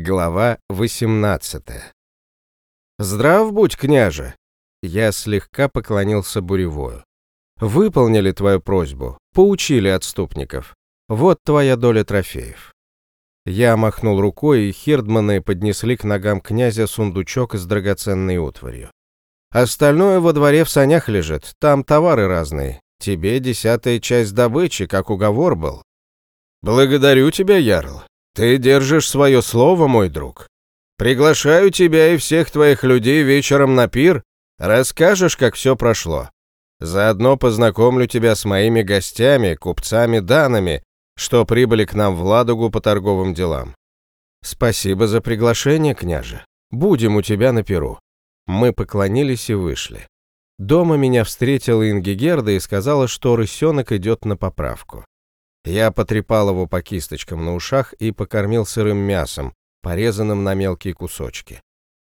Глава 18 «Здрав будь, княже!» Я слегка поклонился Буревою. «Выполнили твою просьбу, поучили отступников. Вот твоя доля трофеев». Я махнул рукой, и хирдманы поднесли к ногам князя сундучок с драгоценной утварью. «Остальное во дворе в санях лежит, там товары разные. Тебе десятая часть добычи, как уговор был». «Благодарю тебя, Ярл. Ты держишь свое слово, мой друг. Приглашаю тебя и всех твоих людей вечером на пир. Расскажешь, как все прошло. Заодно познакомлю тебя с моими гостями, купцами-данами, что прибыли к нам в Ладогу по торговым делам. Спасибо за приглашение, княже. Будем у тебя на пиру. Мы поклонились и вышли. Дома меня встретила Ингигерда и сказала, что рысенок идет на поправку. Я потрепал его по кисточкам на ушах и покормил сырым мясом, порезанным на мелкие кусочки.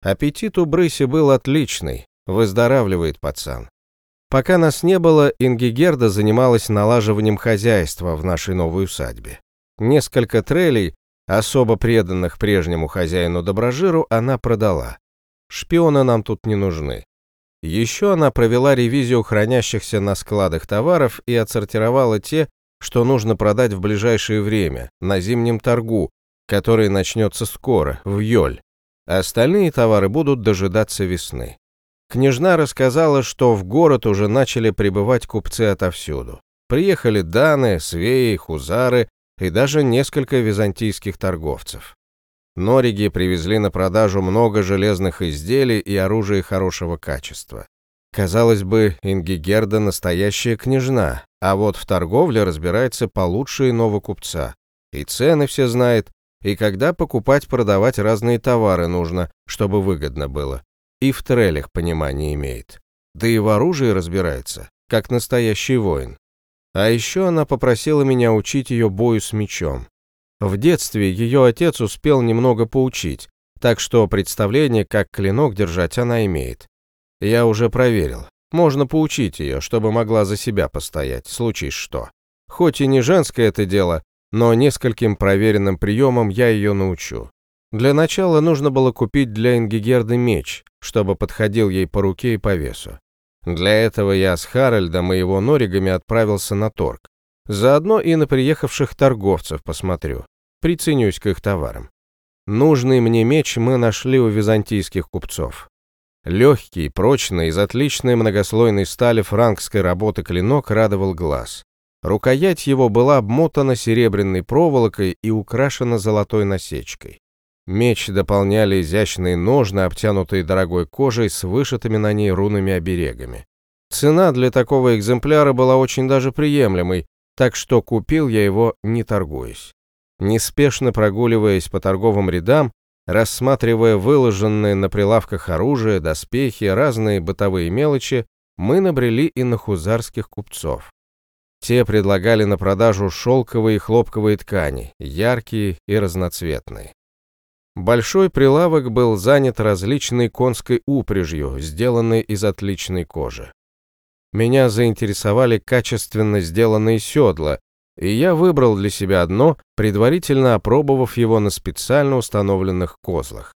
Аппетит у Брыси был отличный, выздоравливает пацан. Пока нас не было, Ингигерда занималась налаживанием хозяйства в нашей новой усадьбе. Несколько трелей, особо преданных прежнему хозяину Доброжиру, она продала. Шпионы нам тут не нужны. Еще она провела ревизию хранящихся на складах товаров и отсортировала те, что нужно продать в ближайшее время, на зимнем торгу, который начнется скоро, в Йоль. Остальные товары будут дожидаться весны. Княжна рассказала, что в город уже начали прибывать купцы отовсюду. Приехали даны, свеи, хузары и даже несколько византийских торговцев. Нориги привезли на продажу много железных изделий и оружия хорошего качества. Казалось бы, Ингигерда настоящая княжна, а вот в торговле разбирается получше иного купца. И цены все знает, и когда покупать-продавать разные товары нужно, чтобы выгодно было. И в трелях понимание имеет. Да и в оружии разбирается, как настоящий воин. А еще она попросила меня учить ее бою с мечом. В детстве ее отец успел немного поучить, так что представление, как клинок держать, она имеет. Я уже проверил. Можно поучить ее, чтобы могла за себя постоять, случись что. Хоть и не женское это дело, но нескольким проверенным приемам я ее научу. Для начала нужно было купить для Ингигерды меч, чтобы подходил ей по руке и по весу. Для этого я с Харальдом и его норигами отправился на торг. Заодно и на приехавших торговцев посмотрю, приценюсь к их товарам. Нужный мне меч мы нашли у византийских купцов. Легкий, прочный, из отличной многослойной стали франкской работы клинок радовал глаз. Рукоять его была обмотана серебряной проволокой и украшена золотой насечкой. Меч дополняли изящные ножны, обтянутые дорогой кожей с вышитыми на ней рунами-оберегами. Цена для такого экземпляра была очень даже приемлемой, так что купил я его, не торгуясь. Неспешно прогуливаясь по торговым рядам, Рассматривая выложенные на прилавках оружие, доспехи, разные бытовые мелочи, мы набрели и на хузарских купцов. Те предлагали на продажу шелковые и хлопковые ткани, яркие и разноцветные. Большой прилавок был занят различной конской упряжью, сделанной из отличной кожи. Меня заинтересовали качественно сделанные седла, и я выбрал для себя одно, предварительно опробовав его на специально установленных козлах.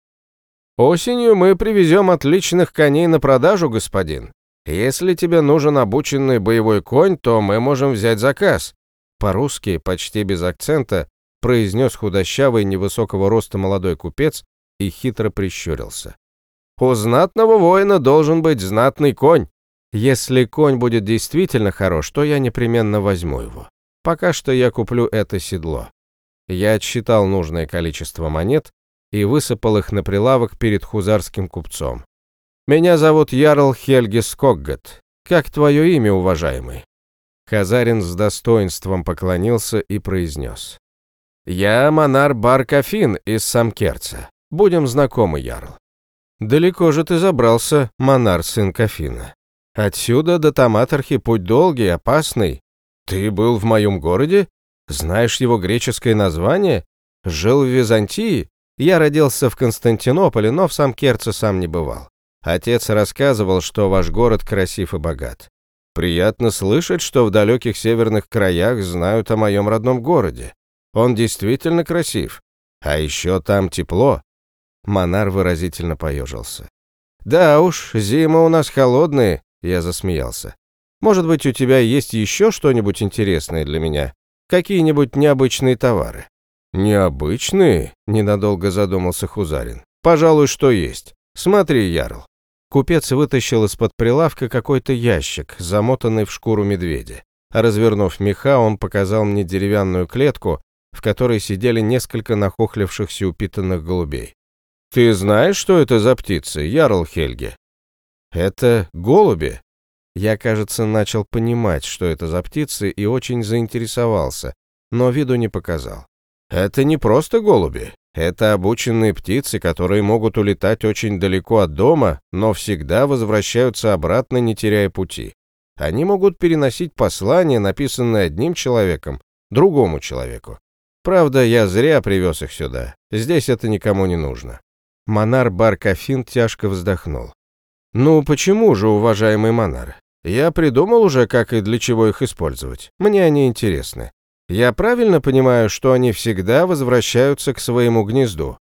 «Осенью мы привезем отличных коней на продажу, господин. Если тебе нужен обученный боевой конь, то мы можем взять заказ». По-русски, почти без акцента, произнес худощавый невысокого роста молодой купец и хитро прищурился. «У знатного воина должен быть знатный конь. Если конь будет действительно хорош, то я непременно возьму его. Пока что я куплю это седло. Я отсчитал нужное количество монет и высыпал их на прилавок перед хузарским купцом. «Меня зовут Ярл Хельги Скоггат. Как твое имя, уважаемый?» Хазарин с достоинством поклонился и произнес. «Я Монар Баркафин из Самкерца. Будем знакомы, Ярл». «Далеко же ты забрался, Монар, сын Кафина. Отсюда до Таматархи путь долгий, опасный, «Ты был в моем городе? Знаешь его греческое название? Жил в Византии? Я родился в Константинополе, но в сам Керце сам не бывал. Отец рассказывал, что ваш город красив и богат. Приятно слышать, что в далеких северных краях знают о моем родном городе. Он действительно красив. А еще там тепло. Монар выразительно поежился. Да уж, зимы у нас холодные, я засмеялся. Может быть, у тебя есть еще что-нибудь интересное для меня? Какие-нибудь необычные товары? Необычные? Ненадолго задумался Хузарин. Пожалуй, что есть. Смотри, Ярл. Купец вытащил из-под прилавка какой-то ящик, замотанный в шкуру медведя. Развернув меха, он показал мне деревянную клетку, в которой сидели несколько нахохлившихся упитанных голубей. «Ты знаешь, что это за птицы, Ярл Хельге?» «Это голуби». Я, кажется, начал понимать, что это за птицы, и очень заинтересовался, но виду не показал. «Это не просто голуби. Это обученные птицы, которые могут улетать очень далеко от дома, но всегда возвращаются обратно, не теряя пути. Они могут переносить послание, написанное одним человеком, другому человеку. Правда, я зря привез их сюда. Здесь это никому не нужно. Монар Баркафин тяжко вздохнул. «Ну почему же, уважаемый Монар? Я придумал уже, как и для чего их использовать. Мне они интересны. Я правильно понимаю, что они всегда возвращаются к своему гнезду?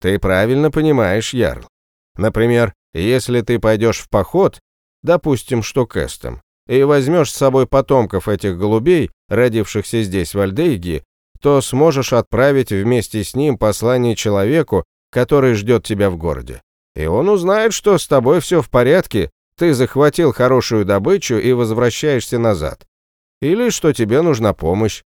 Ты правильно понимаешь, Ярл. Например, если ты пойдешь в поход, допустим, что к Эстам, и возьмешь с собой потомков этих голубей, родившихся здесь, в Альдейге, то сможешь отправить вместе с ним послание человеку, который ждет тебя в городе. И он узнает, что с тобой все в порядке, ты захватил хорошую добычу и возвращаешься назад. Или что тебе нужна помощь.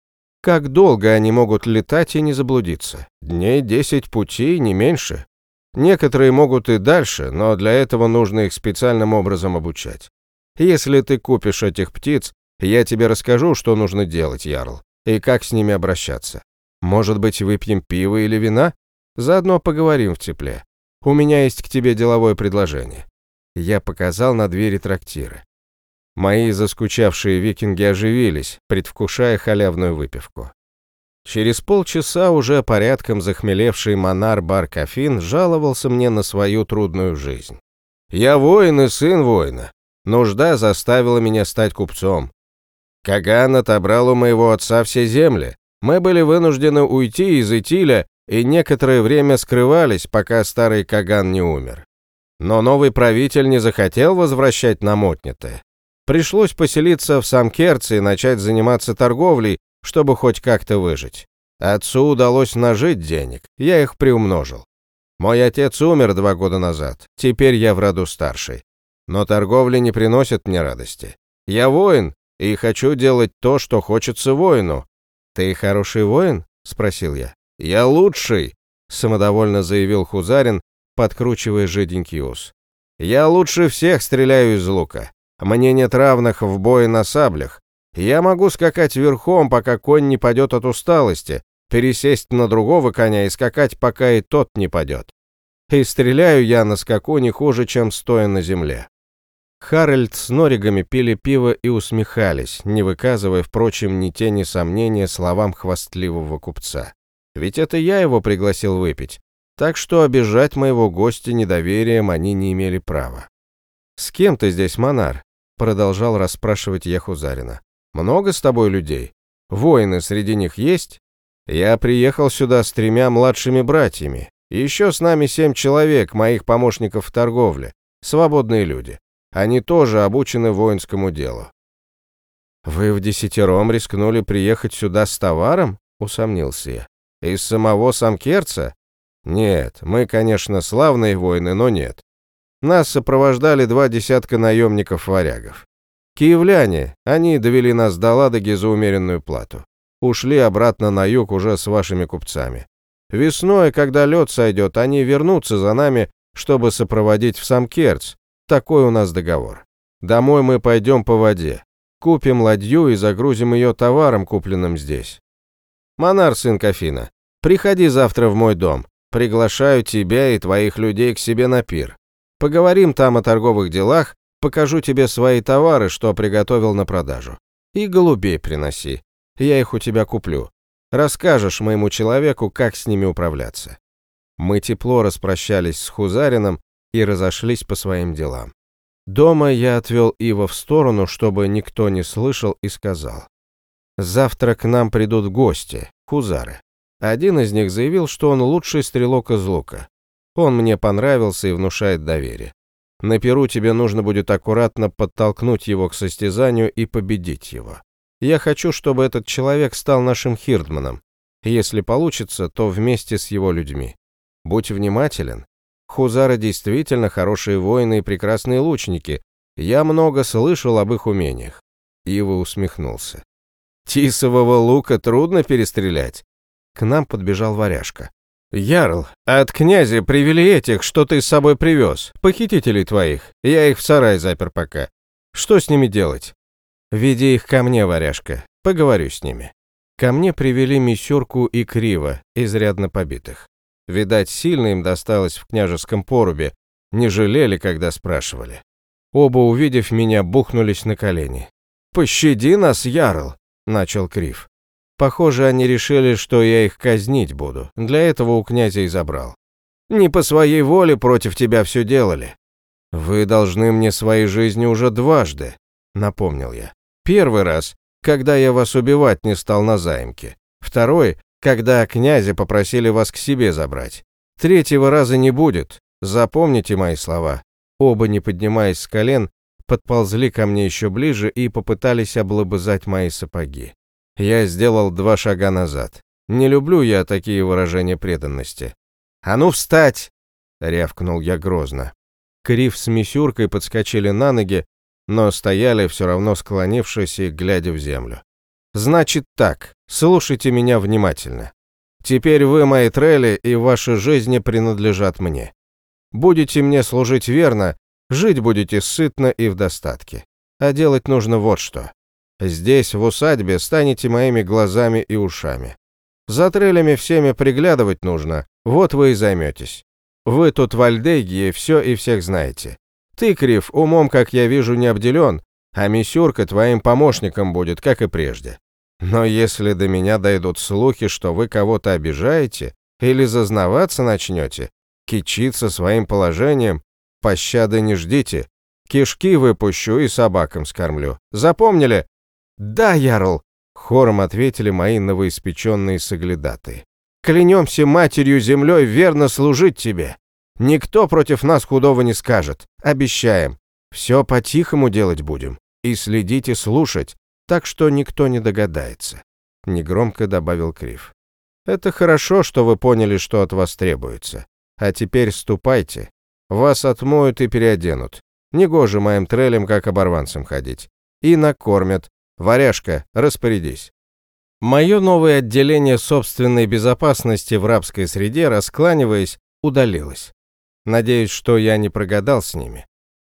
Как долго они могут летать и не заблудиться? Дней десять пути, не меньше. Некоторые могут и дальше, но для этого нужно их специальным образом обучать. Если ты купишь этих птиц, я тебе расскажу, что нужно делать, Ярл, и как с ними обращаться. Может быть, выпьем пиво или вина? Заодно поговорим в тепле. У меня есть к тебе деловое предложение. Я показал на двери трактира. Мои заскучавшие викинги оживились, предвкушая халявную выпивку. Через полчаса уже порядком захмелевший монар Бар-Кафин жаловался мне на свою трудную жизнь. «Я воин и сын воина. Нужда заставила меня стать купцом. Каган отобрал у моего отца все земли. Мы были вынуждены уйти из Итиля и некоторое время скрывались, пока старый Каган не умер. Но новый правитель не захотел возвращать нам отнятое. Пришлось поселиться в Самкерце и начать заниматься торговлей, чтобы хоть как-то выжить. Отцу удалось нажить денег, я их приумножил. Мой отец умер два года назад, теперь я в роду старший. Но торговля не приносит мне радости. Я воин и хочу делать то, что хочется воину. Ты хороший воин? спросил я. Я лучший, самодовольно заявил Хузарин, подкручивая жиденький ус. Я лучше всех стреляю из лука. Мне нет равных в бое на саблях. Я могу скакать верхом, пока конь не падет от усталости, пересесть на другого коня и скакать, пока и тот не падет. И стреляю я на скаку не хуже, чем стоя на земле. Харальд с Норигами пили пиво и усмехались, не выказывая, впрочем, ни тени сомнения словам хвастливого купца. Ведь это я его пригласил выпить, так что обижать моего гостя недоверием они не имели права. «С кем ты здесь, Монар?» — продолжал расспрашивать я Хузарина. «Много с тобой людей? Воины среди них есть?» «Я приехал сюда с тремя младшими братьями. Еще с нами семь человек, моих помощников в торговле. Свободные люди. Они тоже обучены воинскому делу. «Вы в десятером рискнули приехать сюда с товаром?» — усомнился я. «Из самого Самкерца?» «Нет, мы, конечно, славные воины, но нет. Нас сопровождали два десятка наемников-варягов. Киевляне, они довели нас до Ладоги за умеренную плату. Ушли обратно на юг уже с вашими купцами. Весной, когда лед сойдет, они вернутся за нами, чтобы сопроводить в Самкерц, такой у нас договор. Домой мы пойдем по воде. Купим ладью и загрузим ее товаром, купленным здесь. Монар, сын Кофина, приходи завтра в мой дом. Приглашаю тебя и твоих людей к себе на пир. Поговорим там о торговых делах, покажу тебе свои товары, что приготовил на продажу. И голубей приноси. Я их у тебя куплю. Расскажешь моему человеку, как с ними управляться. Мы тепло распрощались с Хузарином, и разошлись по своим делам. Дома я отвел Ива в сторону, чтобы никто не слышал, и сказал. «Завтра к нам придут гости, хузары. Один из них заявил, что он лучший стрелок из лука. Он мне понравился и внушает доверие. На Перу тебе нужно будет аккуратно подтолкнуть его к состязанию и победить его. Я хочу, чтобы этот человек стал нашим хирдманом. Если получится, то вместе с его людьми. Будь внимателен. Хузары действительно хорошие воины и прекрасные лучники. Я много слышал об их умениях. Ива усмехнулся. Тисового лука трудно перестрелять. К нам подбежал варяжка. «Ярл, от князя привели этих, что ты с собой привез, похитителей твоих. Я их в сарай запер пока. Что с ними делать?» «Веди их ко мне, варяжка. Поговорю с ними». Ко мне привели Мисюрку и Криво, изрядно побитых. Видать, сильно им досталось в княжеском порубе, не жалели, когда спрашивали. Оба, увидев меня, бухнулись на колени. «Пощади нас, Ярл!» — начал Крив. Похоже, они решили, что я их казнить буду. Для этого у князя и забрал. Не по своей воле против тебя все делали. Вы должны мне своей жизни уже дважды, напомнил я. Первый раз, когда я вас убивать не стал на заимке. Второй, когда князя попросили вас к себе забрать. Третьего раза не будет. Запомните мои слова. Оба, не поднимаясь с колен, подползли ко мне еще ближе и попытались облобызать мои сапоги. Я сделал два шага назад. Не люблю я такие выражения преданности. «А ну встать!» — рявкнул я грозно. Крив с Мисюркой подскочили на ноги, но стояли все равно склонившись и глядя в землю. «Значит так, слушайте меня внимательно. Теперь вы мои трели, и ваши жизни принадлежат мне. Будете мне служить верно, жить будете сытно и в достатке. А делать нужно вот что. Здесь, в усадьбе, станете моими глазами и ушами. За трелями всеми приглядывать нужно, вот вы и займетесь. Вы тут в Альдегии все и всех знаете. Ты, Крив, умом, как я вижу, не обделен, а Мисюрка твоим помощником будет, как и прежде. Но если до меня дойдут слухи, что вы кого-то обижаете или зазнаваться начнете, кичиться своим положением, пощады не ждите. Кишки выпущу и собакам скормлю. Запомнили? «Да, Ярл!» — хором ответили мои новоиспеченные соглядаты. «Клянемся матерью землей верно служить тебе. Никто против нас худого не скажет. Обещаем. Все по-тихому делать будем. И следить и слушать, так что никто не догадается», — негромко добавил Крив. «Это хорошо, что вы поняли, что от вас требуется. А теперь ступайте. Вас отмоют и переоденут. Негоже моим трелям, как оборванцам ходить. И накормят, Варяжка, распорядись. Мое новое отделение собственной безопасности в рабской среде, раскланиваясь, удалилось. Надеюсь, что я не прогадал с ними.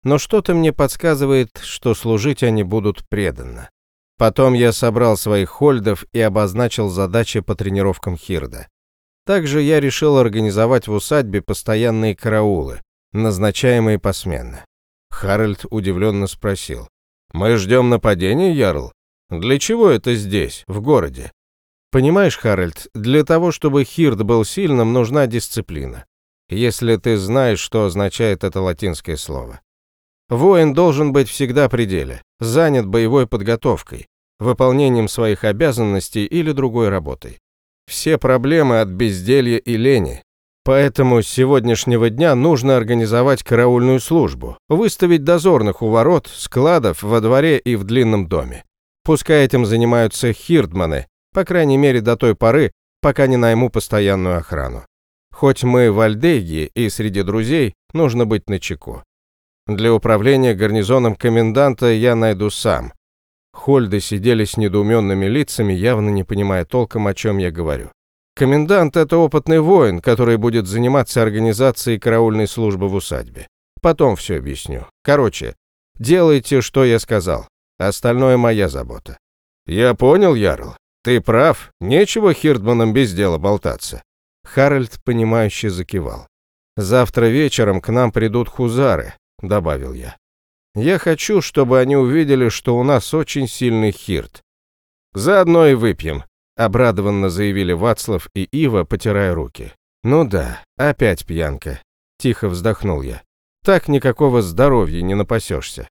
Но что-то мне подсказывает, что служить они будут преданно. Потом я собрал своих хольдов и обозначил задачи по тренировкам Хирда. Также я решил организовать в усадьбе постоянные караулы, назначаемые посменно. Харальд удивленно спросил. Мы ждем нападения, Ярл? Для чего это здесь, в городе? Понимаешь, Харальд, для того, чтобы Хирд был сильным, нужна дисциплина. Если ты знаешь, что означает это латинское слово. Воин должен быть всегда при деле, занят боевой подготовкой, выполнением своих обязанностей или другой работой. Все проблемы от безделья и лени, Поэтому с сегодняшнего дня нужно организовать караульную службу, выставить дозорных у ворот, складов, во дворе и в длинном доме. Пускай этим занимаются хирдманы, по крайней мере до той поры, пока не найму постоянную охрану. Хоть мы в Альдегии и среди друзей, нужно быть начеку. Для управления гарнизоном коменданта я найду сам. Хольды сидели с недоуменными лицами, явно не понимая толком, о чем я говорю. Комендант — это опытный воин, который будет заниматься организацией караульной службы в усадьбе. Потом все объясню. Короче, делайте, что я сказал. Остальное моя забота. Я понял, Ярл. Ты прав. Нечего Хирдманам без дела болтаться. Харальд, понимающе закивал. Завтра вечером к нам придут хузары, добавил я. Я хочу, чтобы они увидели, что у нас очень сильный хирт. Заодно и выпьем, Обрадованно заявили Вацлав и Ива, потирая руки. «Ну да, опять пьянка», — тихо вздохнул я. «Так никакого здоровья не напасешься».